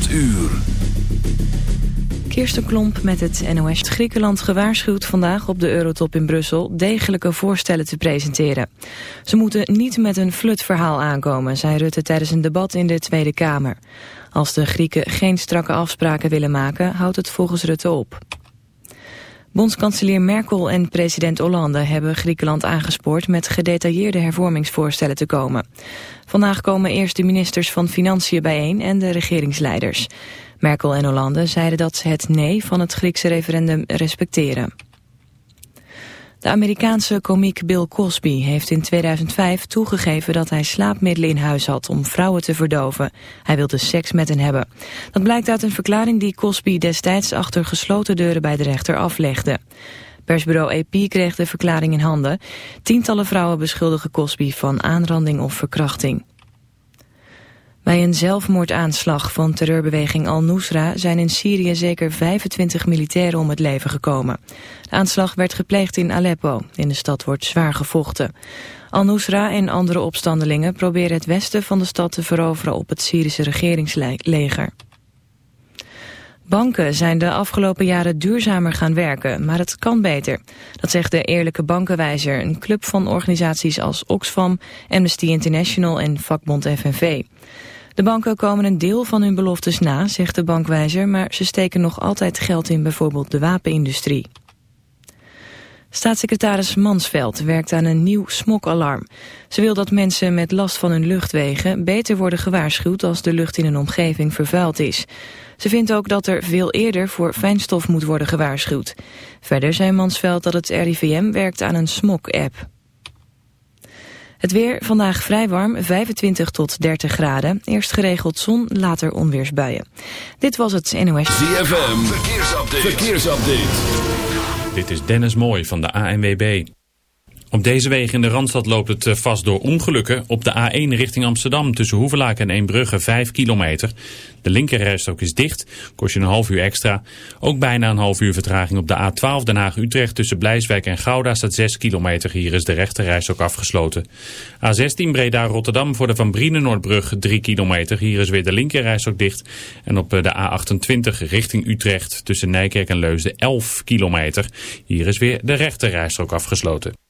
8 uur. Klomp met het NOS. Griekenland gewaarschuwd vandaag op de Eurotop in Brussel degelijke voorstellen te presenteren. Ze moeten niet met een flutverhaal aankomen, zei Rutte tijdens een debat in de Tweede Kamer. Als de Grieken geen strakke afspraken willen maken, houdt het volgens Rutte op. Bondskanselier Merkel en president Hollande hebben Griekenland aangespoord met gedetailleerde hervormingsvoorstellen te komen. Vandaag komen eerst de ministers van Financiën bijeen en de regeringsleiders. Merkel en Hollande zeiden dat ze het nee van het Griekse referendum respecteren. De Amerikaanse komiek Bill Cosby heeft in 2005 toegegeven dat hij slaapmiddelen in huis had om vrouwen te verdoven. Hij wilde seks met hen hebben. Dat blijkt uit een verklaring die Cosby destijds achter gesloten deuren bij de rechter aflegde. Persbureau AP kreeg de verklaring in handen. Tientallen vrouwen beschuldigen Cosby van aanranding of verkrachting. Bij een zelfmoordaanslag van terreurbeweging Al-Nusra zijn in Syrië zeker 25 militairen om het leven gekomen. De aanslag werd gepleegd in Aleppo. In de stad wordt zwaar gevochten. Al-Nusra en andere opstandelingen proberen het westen van de stad te veroveren op het Syrische regeringsleger. Banken zijn de afgelopen jaren duurzamer gaan werken, maar het kan beter. Dat zegt de Eerlijke Bankenwijzer, een club van organisaties als Oxfam, Amnesty International en vakbond FNV. De banken komen een deel van hun beloftes na, zegt de bankwijzer, maar ze steken nog altijd geld in bijvoorbeeld de wapenindustrie. Staatssecretaris Mansveld werkt aan een nieuw smokalarm. Ze wil dat mensen met last van hun luchtwegen beter worden gewaarschuwd als de lucht in een omgeving vervuild is. Ze vindt ook dat er veel eerder voor fijnstof moet worden gewaarschuwd. Verder zei Mansveld dat het RIVM werkt aan een smok-app. Het weer vandaag vrij warm, 25 tot 30 graden. Eerst geregeld zon, later onweersbuien. Dit was het NOS. ZFM, verkeersupdate. verkeersupdate. Dit is Dennis Mooij van de ANWB. Op deze wegen in de Randstad loopt het eh, vast door ongelukken. Op de A1 richting Amsterdam tussen Hoevelaak en Eembrugge 5 kilometer. De linkerrijstrook is dicht, kost je een half uur extra. Ook bijna een half uur vertraging op de A12 Den Haag-Utrecht tussen Blijswijk en Gouda staat 6 kilometer. Hier is de rechterrijstrook afgesloten. A16 Breda-Rotterdam voor de Van Brienen-Noordbrug 3 kilometer. Hier is weer de linkerrijstrook dicht. En op eh, de A28 richting Utrecht tussen Nijkerk en Leusden 11 kilometer. Hier is weer de rechterrijstrook afgesloten.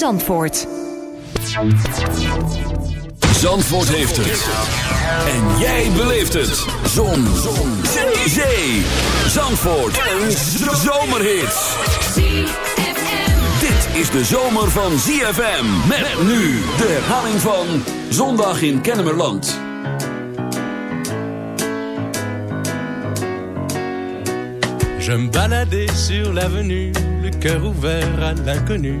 Zandvoort. Zandvoort heeft het. En jij beleeft het. Zon. Zon. Zee. Zandvoort. Een zomerhit. Dit is de zomer van ZFM. Met nu de herhaling van Zondag in Kennemerland. Je me baladais sur l'avenue, le cœur ouvert à l'inconnu.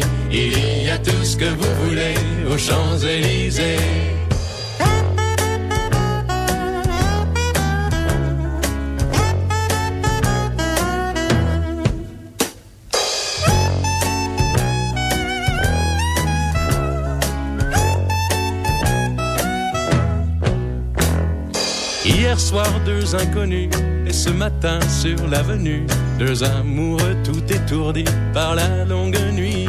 il y a tout ce que vous voulez aux Champs-Élysées. Hier soir, deux inconnus, et ce matin sur l'avenue, deux amoureux tout étourdis par la longue nuit.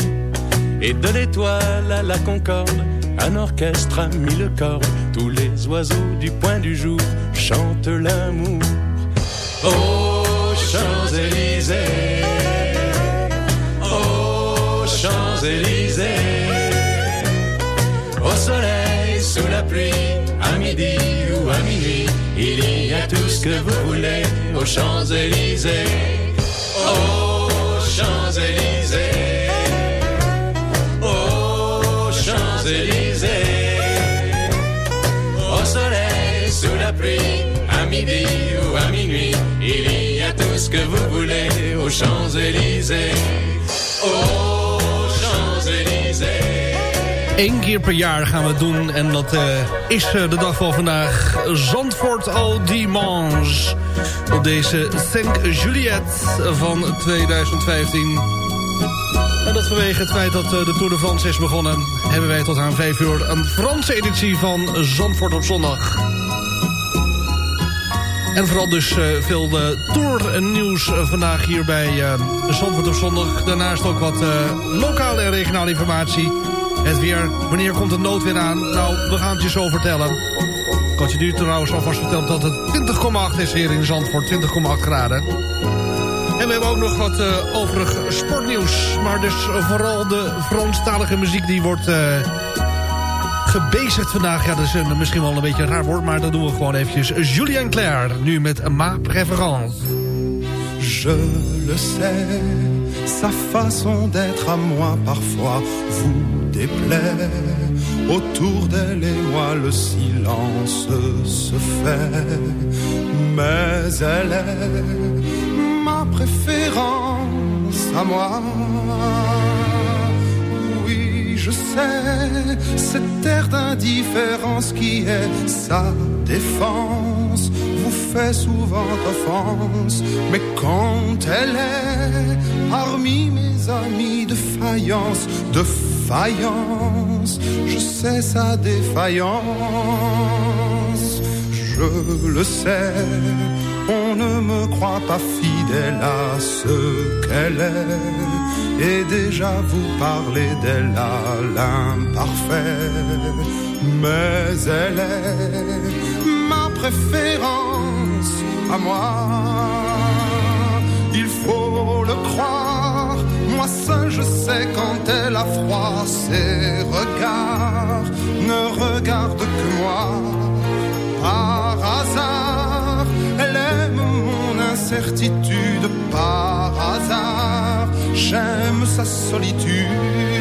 Et de l'étoile à la concorde, un orchestre a mis le corps. Tous les oiseaux du point du jour chantent l'amour. Oh Champs-Élysées, oh Champs-Élysées, au soleil, sous la pluie, à midi ou à minuit, il y a tout ce que vous voulez aux Champs-Élysées. Oh Champs-Élysées, ce que aux Champs-Élysées. Oh Champs-Élysées. Eén keer per jaar gaan we het doen. En dat uh, is uh, de dag van vandaag. Zandvoort Au Dimanche. Op deze Thank Juliette van 2015. En dat vanwege het feit dat uh, de Tour de France is begonnen... hebben wij tot aan 5 uur een Franse editie van Zandvoort op zondag. En vooral dus veel Tour nieuws vandaag hier bij Zandvoort op zondag. Daarnaast ook wat lokale en regionale informatie... Het weer, wanneer komt het noodweer aan? Nou, we gaan het je zo vertellen. Ik had je nu trouwens alvast verteld dat het 20,8 is hier in Zandvoort. 20,8 graden. En we hebben ook nog wat overig sportnieuws. Maar dus vooral de Franstalige muziek die wordt gebezigd vandaag. Ja, dat is misschien wel een beetje een raar woord, maar dat doen we gewoon eventjes. Julien Claire, nu met Ma Préférence. Je le sais, sa façon d'être à moi parfois vous déplaît. Autour d'elle et moi le silence se fait, mais elle est ma préférence à moi. Je sais, cette air d'indifférence qui est sa défense vous fait souvent offense, mais quand elle est parmi mes amis de faïence, de faïence, je sais sa défaillance, je le sais, on ne me croit pas fidèle à ce qu'elle est, et déjà vous parlez d'elle à l'imparfait, mais elle est ma préférence à moi. Il faut le croire, moi seul je sais quand elle a froid, ses regards ne regardent que moi. Par hasard, elle aime mon incertitude, par hasard, j'aime sa solitude.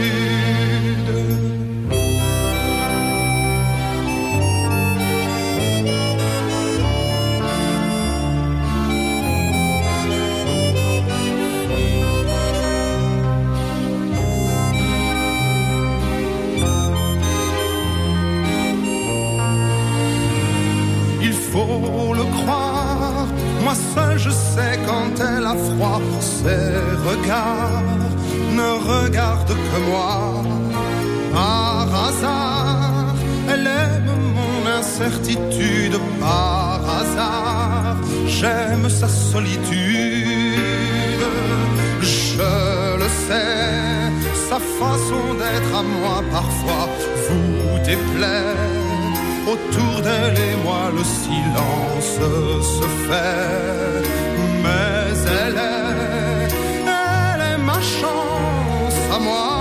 faut le croire. Moi seul je sais froid, ses regards ne regardent que moi. Par hasard, elle aime mon incertitude. Par hasard, j'aime sa solitude. Je le sais, sa façon d'être à moi parfois vous déplaît autour d'elle et moi le silence se fait. someone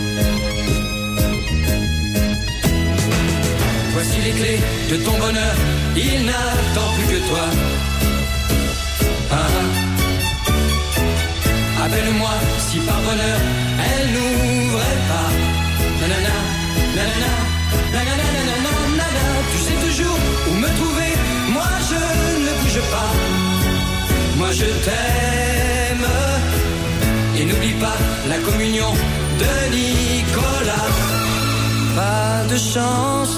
Voici les clés de ton bonheur, il n'attend plus que toi. Ah, ah. Appelle-moi si par bonheur elle n'ouvrait pas. Nanana, nanana, nanana, nanana, nanana. Tu sais toujours où me trouver, moi je ne bouge pas. Moi je t'aime. Et n'oublie pas la communion de Nicolas. Pas de chance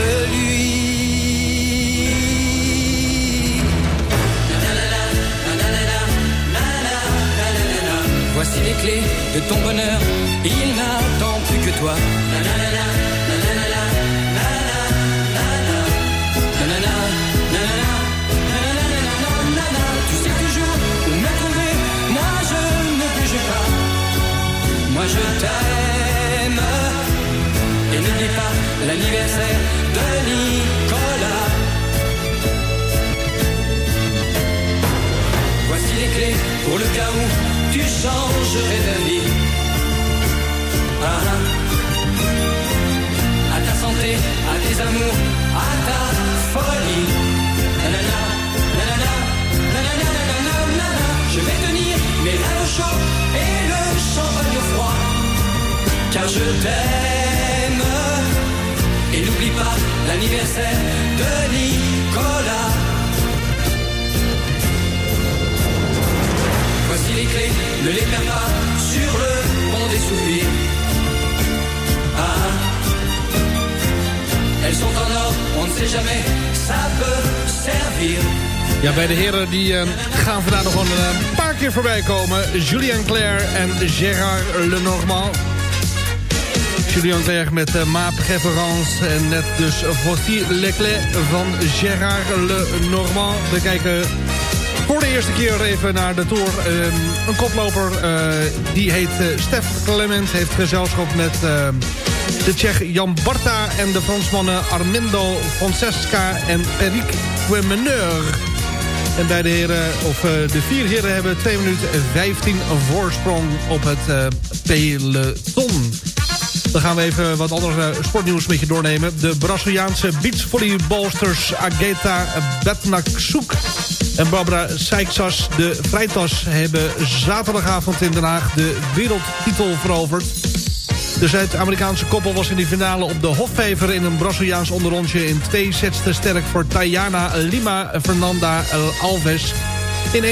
de ton bonheur, il n'attend plus que toi. Tu sais toujours où me trouver, moi je ne bouge pas. Moi je t'aime. Et n'oublie pas l'anniversaire de Nicolas. Voici les clés pour le cas où d'avis. Ah, ah, à ta santé, à tes amours, à ta folie. Nanana, nanana, nanana. Je vais tenir mes rêves au chaud et le champagne froid. Car je t'aime. Et n'oublie pas l'anniversaire de Nicolas. Voici les clés, ne les perds pas sur le pont des souvenirs. Ah, ah, elles sont en or, on ne sait jamais, ça peut servir. Ja, bij de heren die uh, gaan vandaag nog een uh, paar keer voorbij komen. Julien Claire en Gérard Lenormand. Julien Claire met uh, Ma Préférence en net dus Voici Leclerc van Gérard Lenormand. We kijken Voor de eerste keer even naar de Tour. Ehm, een koploper, uh, die heet uh, Stef Clement. Heeft gezelschap met uh, de Tsjech Jan Barta en de Fransmannen Armindo Francesca en Eric Quemeneur. En bij de heren, of de vier heren hebben 2 minuten en 15 voorsprong op het peloton. Dan gaan we even wat andere sportnieuws met je doornemen. De Braziliaanse beachvolleybalsters Ageta Betnaksuk en Barbara Seixas, de vrijtas, hebben zaterdagavond in Den Haag de wereldtitel veroverd. De Zuid-Amerikaanse koppel was in die finale op de Hofvever... in een Braziliaans onderrondje in twee sets te sterk... voor Tayana Lima Fernanda Alves in 21-18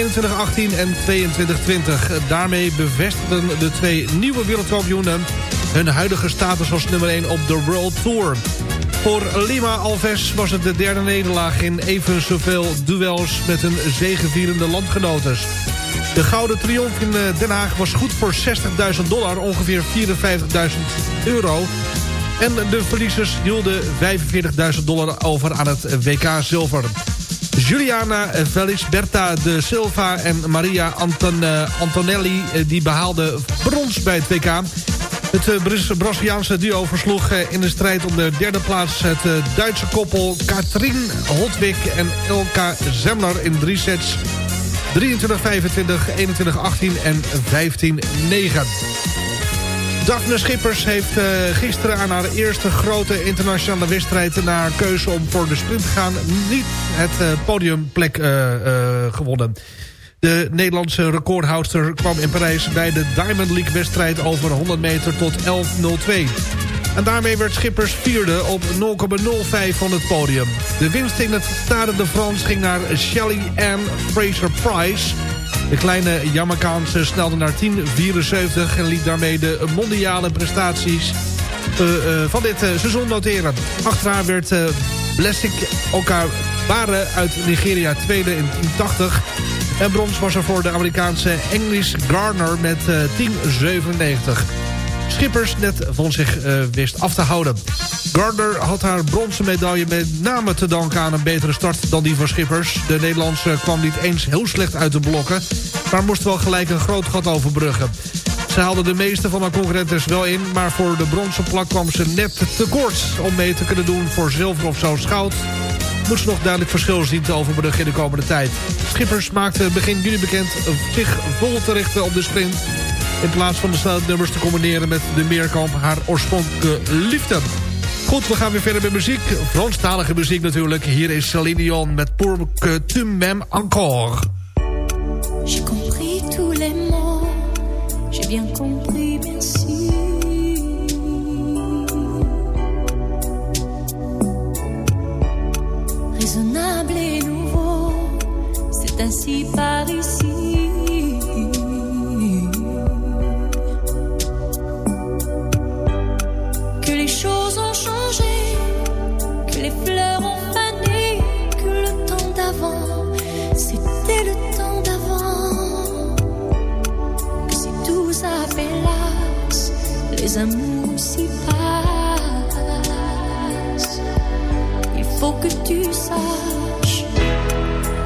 en 22-20. Daarmee bevestigden de twee nieuwe wereldkampioenen... hun huidige status als nummer 1 op de World Tour. Voor Lima Alves was het de derde nederlaag in even zoveel duels met hun zegevierende landgenotes. De gouden triomf in eh, Den Haag was goed voor 60.000 dollar, ongeveer 54.000 euro. En de verliezers hielden 45.000 dollar over aan het WK Zilver. Juliana Berta de Silva en Maria Anton, uh, Antonelli... Eh, die behaalden brons bij het WK. Het uh, Braziliaanse duo versloeg uh, in de strijd om de derde plaats... het uh, Duitse koppel Katrien Hotwig en Elka Zemler in drie sets... 23-25, 21-18 en 15-9. Daphne Schippers heeft gisteren aan haar eerste grote internationale wedstrijd... naar keuze om voor de sprint te gaan... niet het podiumplek gewonnen. De Nederlandse recordhoudster kwam in Parijs bij de Diamond League wedstrijd over 100 meter tot 11.02. En daarmee werd Schippers vierde op 0,05 van het podium. De winst in het Stade de France ging naar Shelly Ann Fraser-Price. De kleine Jamaicaanse snelde naar 10.74 en liet daarmee de mondiale prestaties uh, uh, van dit uh, seizoen noteren. Achter haar werd Blessing Okabare uit Nigeria tweede in 10.80. En brons was er voor de Amerikaanse English Garner met uh, 10,97. Schippers net van zich uh, wist af te houden. Gardner had haar bronzen medaille met name te danken aan een betere start dan die van Schippers. De Nederlandse kwam niet eens heel slecht uit de blokken, maar moest wel gelijk een groot gat overbruggen. Ze haalde de meeste van haar concurrentes wel in, maar voor de bronzen plak kwam ze net te kort om mee te kunnen doen voor zilver of zo goud moet ze nog duidelijk verschil zien te overbruggen in de komende tijd. Schippers maakte begin juni bekend zich vol te richten op de sprint... in plaats van de nummers te combineren met de meerkamp haar oorspronkelijke liefde. Goed, we gaan weer verder met muziek. Franstalige muziek natuurlijk. Hier is Celine Dion met Pour que tu m'aimes encore. J'ai compris tous les mots, bien nouveau. C'est ainsi par ici. Que les choses ont changé, que les fleurs ont fané, que le temps d'avant, c'était le temps d'avant. Que si tout s'appelasse, les amours s'y passent. Il faut que tu saches,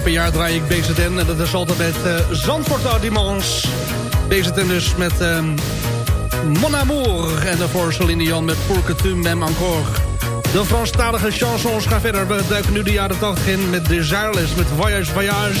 per jaar draai ik BZN. En dat is altijd met uh, Zandvoort Audimans. BZN dus met um, Mon Amour. En daarvoor Celine Dion met Pour en Mancor. encore. De Franstalige chansons gaan verder. We duiken nu de jaren 80 in met Desireless, met Voyage Voyage.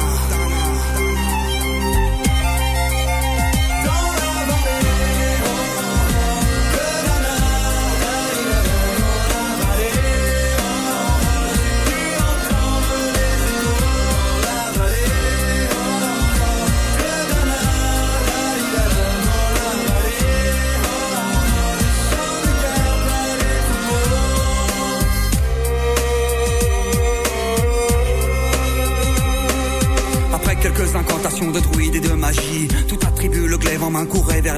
Courait vers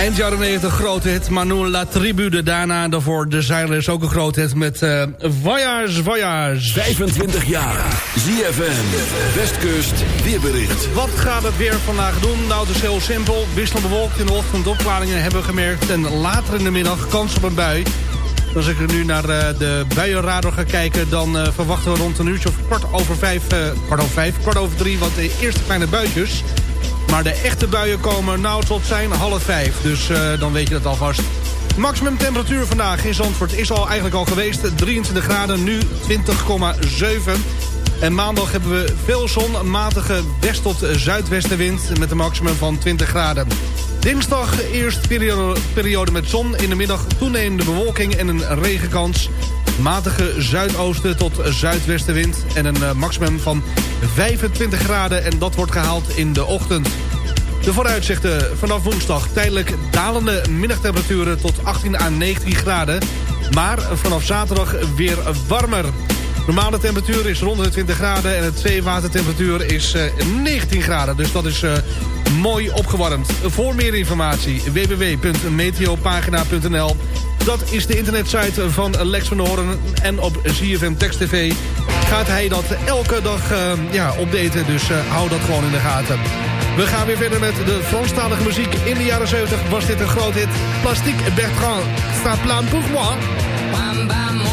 Eind jaren 90 grote hit, Manu La Tribu daarna. Daarvoor de Zeilers ook een grote hit met uh, Voyage, Voyage. 25 jaar, ZFM, Westkust, weerbericht. Wat gaat het weer vandaag doen? Nou, het is heel simpel. Wisselend bewolkt in de ochtend opklaringen hebben we gemerkt. En later in de middag kans op een bui. Als ik er nu naar uh, de buienradar ga kijken... dan uh, verwachten we rond een uurtje of kwart over vijf, kwart over vijf, kwart over drie... wat de eerste kleine buitjes... Maar de echte buien komen nou tot zijn half vijf. Dus uh, dan weet je dat alvast. Maximum temperatuur vandaag in Zandvoort is al eigenlijk al geweest. 23 graden, nu 20,7. En maandag hebben we veel zon, matige west- tot zuidwestenwind... met een maximum van 20 graden. Dinsdag eerst periode, periode met zon. In de middag toenemende bewolking en een regenkans. Matige zuidoosten tot zuidwestenwind. En een uh, maximum van 25 graden. En dat wordt gehaald in de ochtend. De vooruitzichten vanaf woensdag tijdelijk dalende middagtemperaturen tot 18 à 19 graden. Maar vanaf zaterdag weer warmer. Normale temperatuur is rond de 20 graden en het zeewatertemperatuur is uh, 19 graden. Dus dat is uh, mooi opgewarmd. Voor meer informatie www.meteopagina.nl Dat is de internetsite van Lex van Hoorn en op ZFM Text TV gaat hij dat elke dag uh, ja, updaten. Dus hou dat gewoon in de gaten. We gaan weer verder met de Franstalige muziek. In de jaren 70 was dit een groot hit. Plastique Bertrand, staat plan pour moi.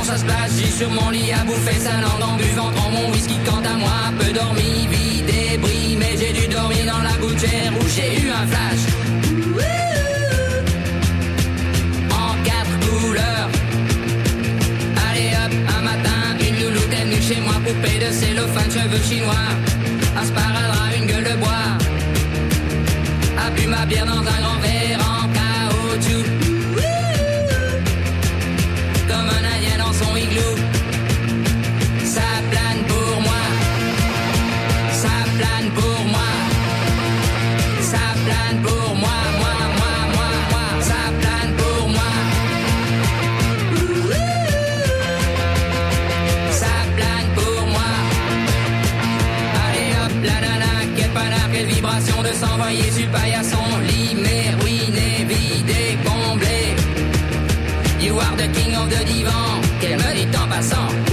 ça se place, j'y sur mon lit à bouffer sa langue en buvant en mon whisky. Quant à moi, peu dormi, vie débris, mais j'ai dû dormir dans la gouttière où j'ai eu un flash. En quatre couleurs. Allez hop, un matin, une louloute est venue chez moi, poupée de cellophane, cheveux chinois. Un sparadrap, une gueule de bois. A bu ma bière dans un grand verre en caoutchouc. son igloo. Ça plane pour moi, ça plane pour moi, ça plane pour moi, moi, moi, moi, moi, ça plane pour moi. Ça plane pour moi. Allez hop, la nana, quelle panard, quelle vibration de s'envoyer sur paillasson, limé, ruiné, vidé, comblé. You are the king of the divan. Dans ma zone.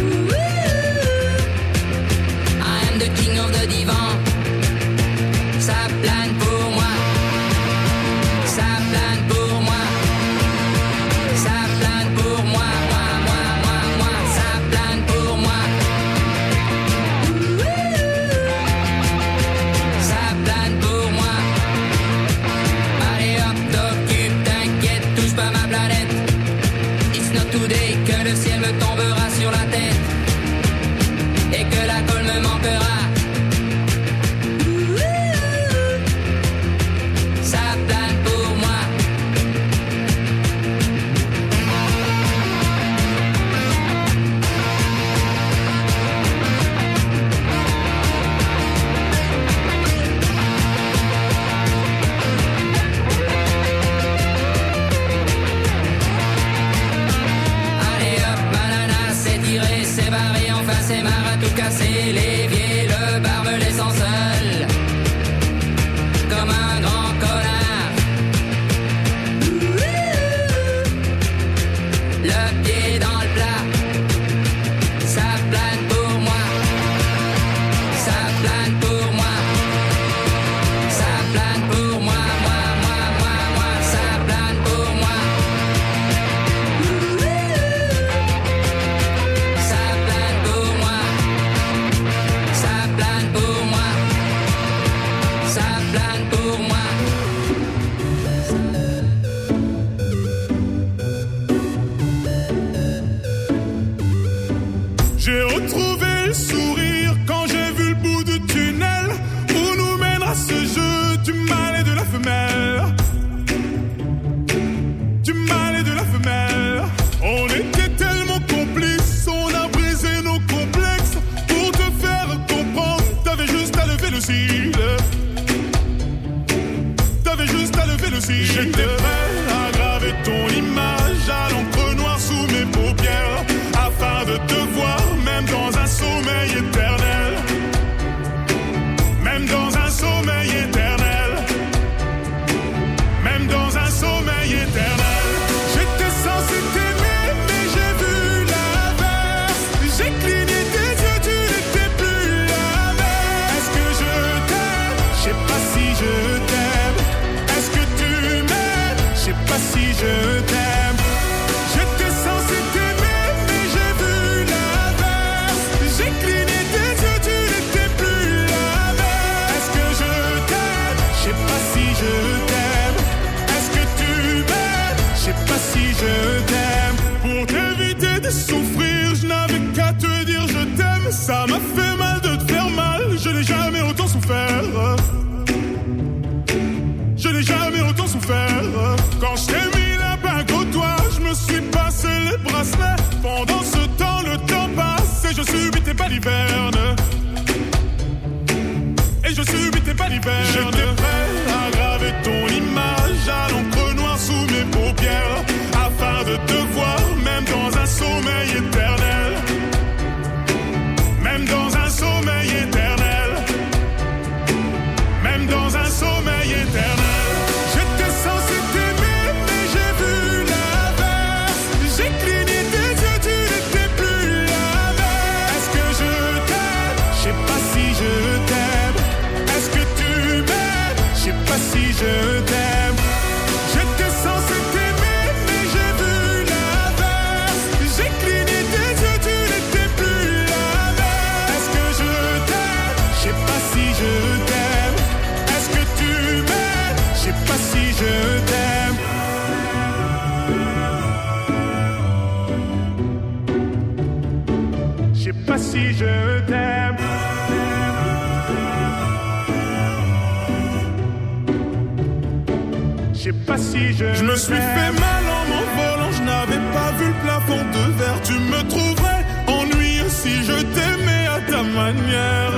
Pas si je. Je me suis fait mal en m'envolant, je n'avais pas vu le plafond de verre. Tu me trouverais ennuyeux si je t'aimais à ta manière.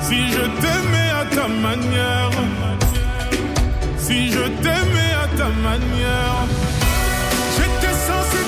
Si je t'aimais à ta manière. Si je t'aimais à ta manière. J'étais censé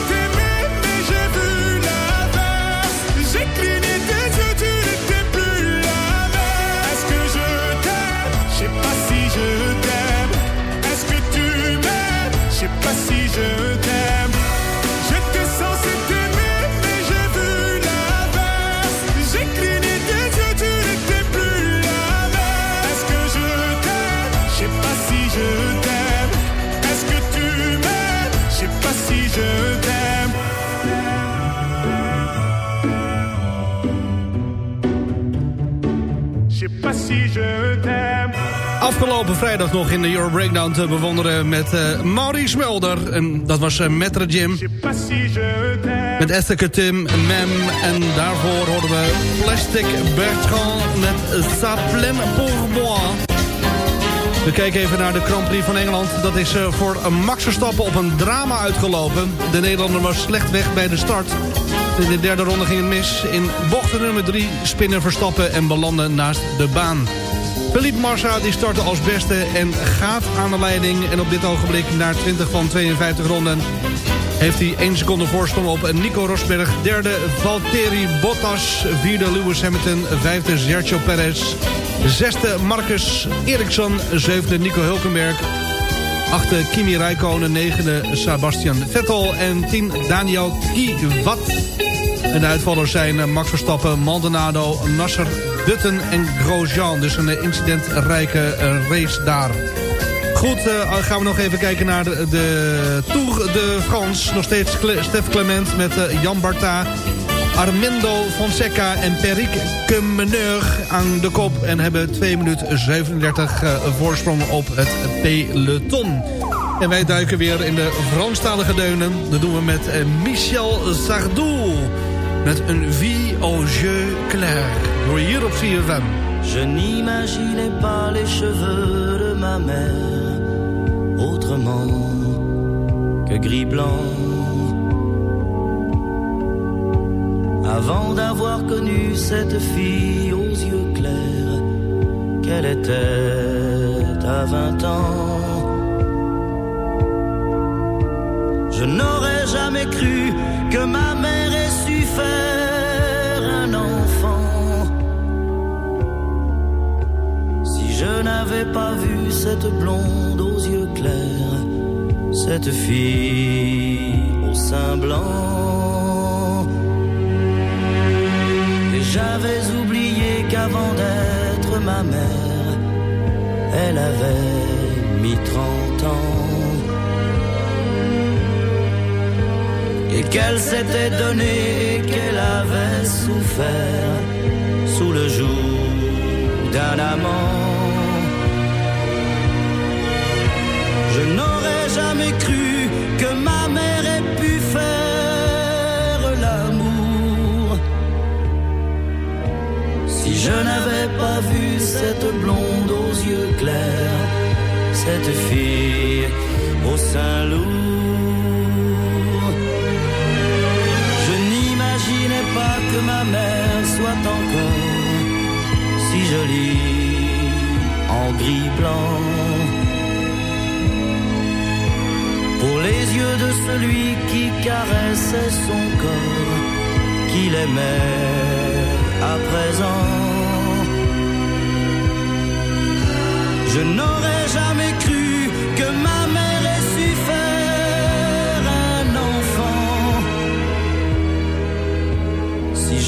sais pas si je t'aime. Afgelopen vrijdag nog in de Euro Breakdown te bewonderen met eh Maurice Mulder. En dat was uh, Jim. Si je t'aime. Met Esther Tim, Mem. En daarvoor hoorden we Plastic Bertrand met Sa Plaine pour moi. We kijken even naar de Grand Prix van Engeland. Dat is eh, voor Max Verstappen op een drama uitgelopen. De Nederlander was slecht weg bij de start. In de derde ronde ging het mis. In bocht nummer 3 spinnen Verstappen en belanden naast de baan. Philippe Massa die startte als beste en gaat aan de leiding. En op dit ogenblik na 20 van 52 ronden heeft hij 1 seconde voorsprong op Nico Rosberg. Derde Valtteri Bottas. Vierde Lewis Hamilton. Vijfde Sergio Perez. Zesde Marcus Ericsson. Zevende Nico Hulkenberg. Achte Kimi Räikkönen. Negende Sebastian Vettel. En tien Daniel Kiewat. En de uitvallers zijn eh, Max Verstappen, Maldonado, Nasser, Dutten en Grosjean. Dus een eh, incidentrijke eh, race daar. Goed, uh, gaan we nog even kijken naar de, de Tour de France. Nog steeds Cle Stef Clement met Jan Barta, Armando Fonseca en Peric Kemeneur aan de kop. En hebben 2 minuten 37 uh, voorsprong op het peloton. En wij duiken weer in de Franstalige deunen. Dat doen we met Michel Sardou. Met een vie au jeu clair. Door hier op CFM. Je n'imaginais pas les cheveux de ma mère autrement que gris-blanc. Avant d'avoir connu cette fille aux yeux clairs, qu'elle était à vingt ans. Je n'aurais jamais cru que ma mère ait su faire un enfant. Si je n'avais pas vu cette blonde aux yeux clairs, cette fille au sein blanc. J'avais oublié qu'avant d'être ma mère, elle avait mis trente ans. Et qu'elle s'était donnée qu'elle avait souffert sous le joug d'un amant. Je n'aurais jamais cru que ma mère ait pu faire l'amour si je n'avais pas vu cette blonde aux yeux clairs, cette fille au sein lourd. Ma mère soit encore si jolie en gris blanc. Pour les yeux de celui qui caressait son corps, qu'il aimait à présent. Je n'aurais jamais cru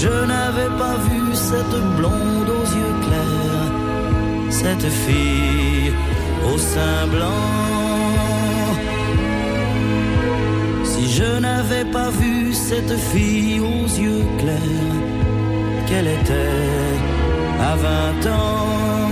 je n'avais pas vu cette blonde aux yeux clairs, cette fille au sein blanc. Si je n'avais pas vu cette fille aux yeux clairs, qu'elle était à 20 ans.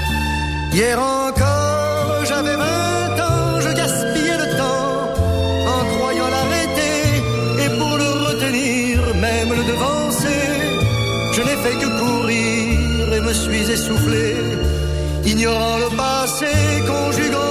Hier encore, j'avais vingt ans, je gaspillais le temps en croyant l'arrêter et pour le retenir, même le devancer. Je n'ai fait que courir et me suis essoufflé, ignorant le passé, conjuguant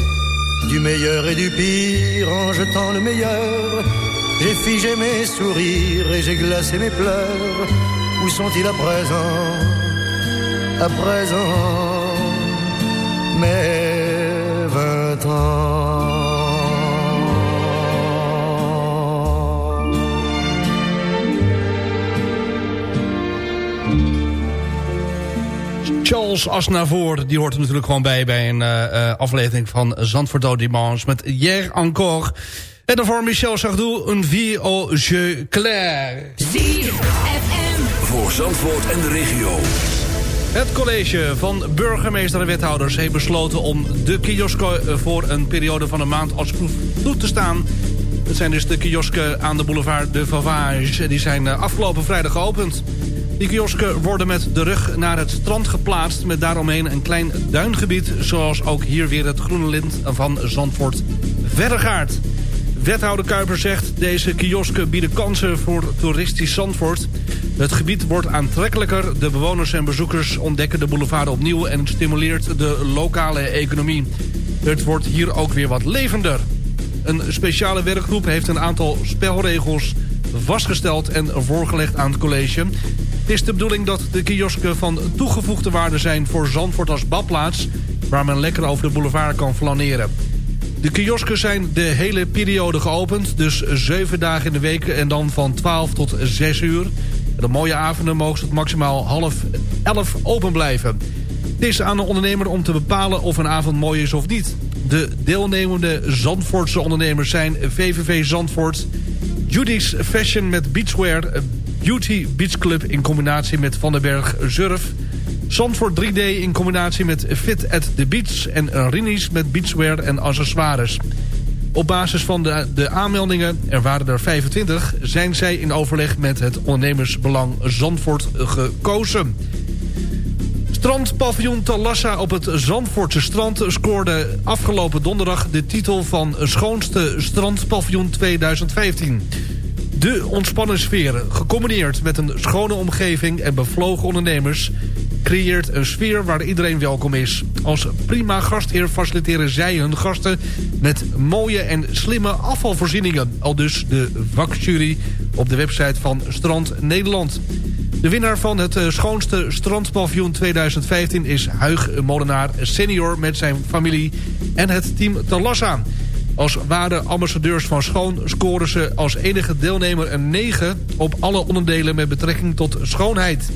Du meilleur et du pire en jetant le meilleur. J'ai figé mes sourires et j'ai glacé mes pleurs. Où sont-ils à présent? À présent, mes vingt ans. Charles Asnavour, die hoort er natuurlijk gewoon bij... bij een uh, uh, aflevering van Zandvoort Dimanche met Hier Encore. En daarvoor Michel Sardou, een vie au jeu clair. Voor Zandvoort en de regio. Het college van burgemeester en wethouders heeft besloten om de kiosken voor een periode van een maand als proef toe te staan. Het zijn dus de kiosken aan de boulevard de Vauvage. Die zijn afgelopen vrijdag geopend. Die kiosken worden met de rug naar het strand geplaatst... met daaromheen een klein duingebied... zoals ook hier weer het groene lint van Zandvoort verder gaat. Wethouder Kuiper zegt... deze kiosken bieden kansen voor toeristisch Zandvoort. Het gebied wordt aantrekkelijker. De bewoners en bezoekers ontdekken de boulevard opnieuw... en stimuleert de lokale economie. Het wordt hier ook weer wat levender. Een speciale werkgroep heeft een aantal spelregels vastgesteld en voorgelegd aan het college. Het is de bedoeling dat de kiosken van toegevoegde waarde zijn voor Zandvoort als badplaats... waar men lekker over de boulevard kan flaneren. De kiosken zijn de hele periode geopend, dus zeven dagen in de week... en dan van 12 tot 6 uur. De mooie avonden mogen tot maximaal half 11 open blijven. Het is aan de ondernemer om te bepalen of een avond mooi is of niet. De deelnemende Zandvoortse ondernemers zijn VVV Zandvoort... Judy's Fashion met Beachwear... Beauty Beach Club in combinatie met Van den Berg Surf... Zandvoort 3D in combinatie met Fit at the Beach... en Rini's met beachwear en accessoires. Op basis van de, de aanmeldingen, er waren er 25... zijn zij in overleg met het ondernemersbelang Zandvoort gekozen. Strandpaviljoen Talassa op het Zandvoortse strand... scoorde afgelopen donderdag de titel van Schoonste Strandpaviljoen 2015. De ontspannen sfeer, gecombineerd met een schone omgeving en bevlogen ondernemers... creëert een sfeer waar iedereen welkom is. Als prima gastheer faciliteren zij hun gasten met mooie en slimme afvalvoorzieningen. Al dus de vakjury op de website van Strand Nederland. De winnaar van het schoonste strandpaviljoen 2015 is Huig Molenaar senior met zijn familie en het team Talassa. Als ware ambassadeurs van Schoon scoren ze als enige deelnemer een 9 op alle onderdelen met betrekking tot schoonheid.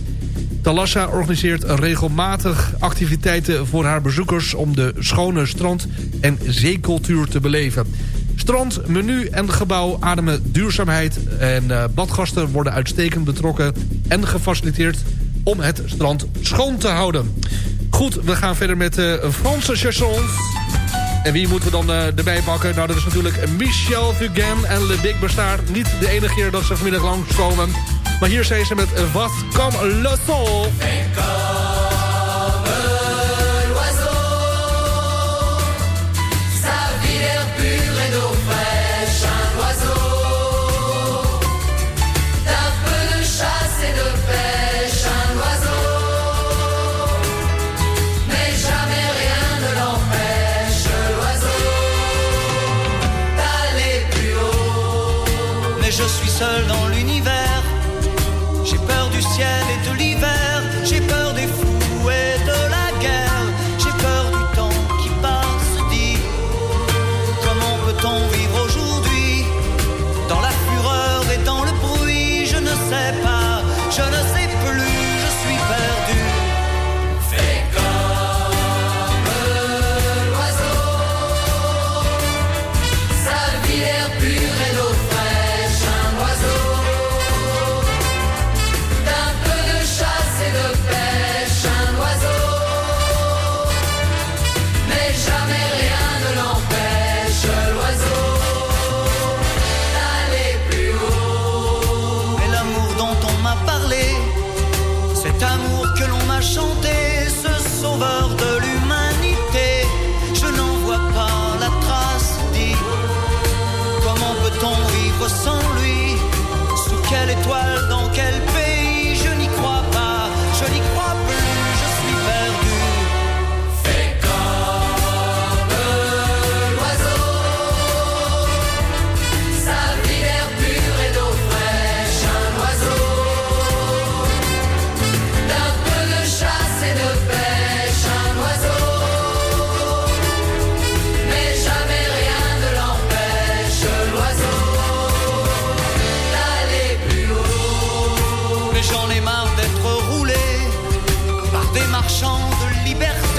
Talassa organiseert regelmatig activiteiten voor haar bezoekers om de schone strand- en zeecultuur te beleven. Strand, menu en gebouw ademen duurzaamheid en uh, badgasten worden uitstekend betrokken en gefaciliteerd om het strand schoon te houden. Goed, we gaan verder met de uh, Franse chansons. En wie moeten we dan uh, erbij pakken? Nou, dat is natuurlijk Michel Fugain en Le Big Bastard. Niet de enige keer dat ze vanmiddag langskomen. Maar hier zijn ze met Wat comme le sol. marchand de liberté.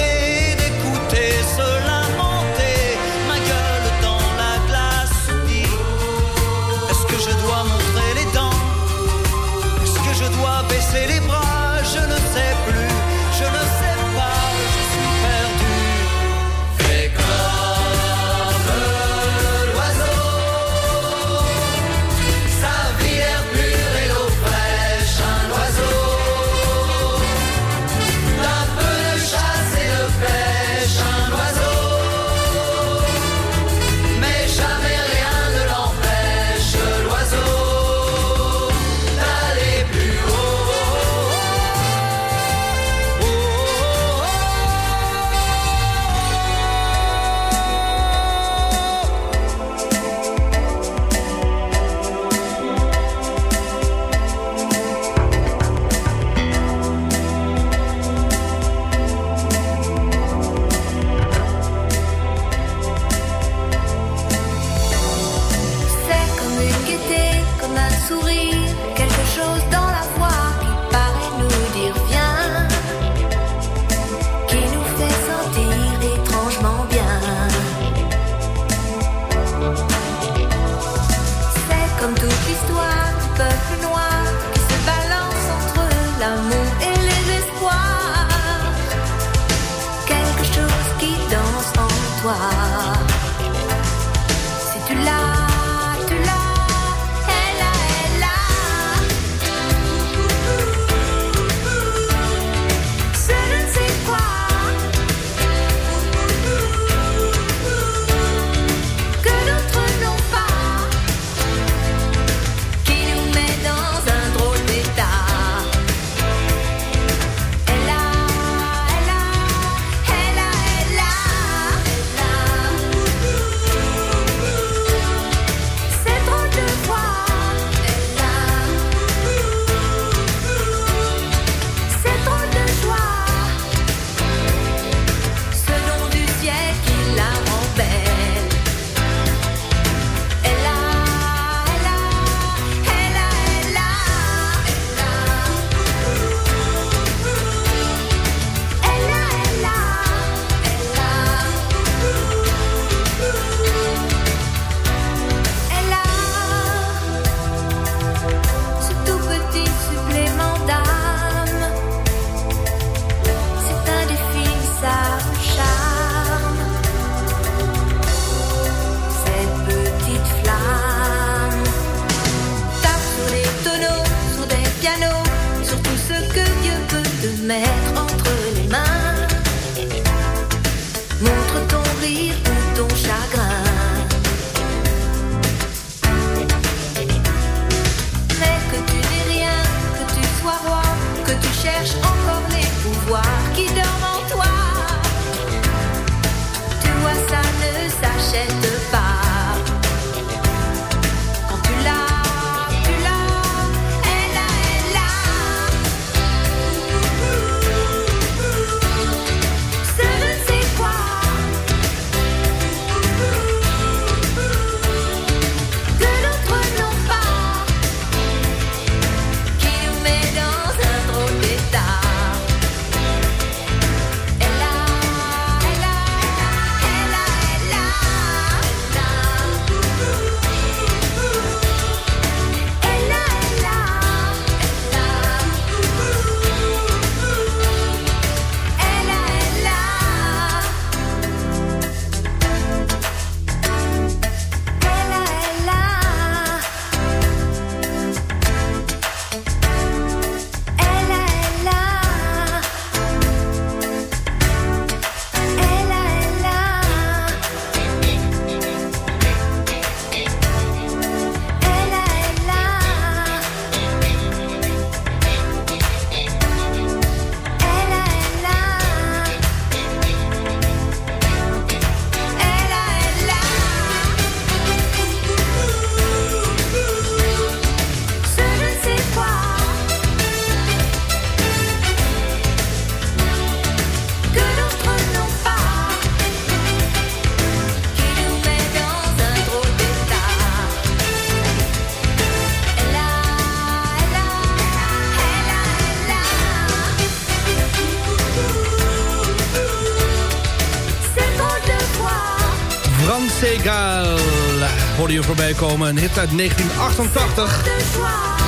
Je voorbij komen. Een hit uit 1988.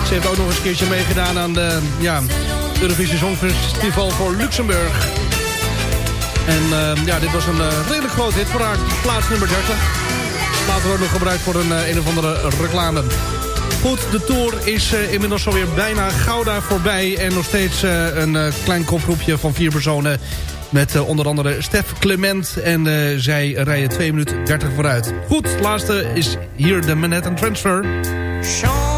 Ze heeft ook nog eens een keertje meegedaan aan de ja, Eurovisie Songfestival voor Luxemburg. En uh, ja, dit was een uh, redelijk groot hit voor haar. Plaats nummer 30. Later wordt nog gebruikt voor een uh, een of andere reclame. Goed, de Tour is uh, inmiddels alweer bijna Gouda voorbij. En nog steeds een klein kopgroepje van vier personen. Met onder andere Stef Clement. En zij rijden 2 minuten 30 vooruit. Goed, laatste is hier de Manhattan Transfer. het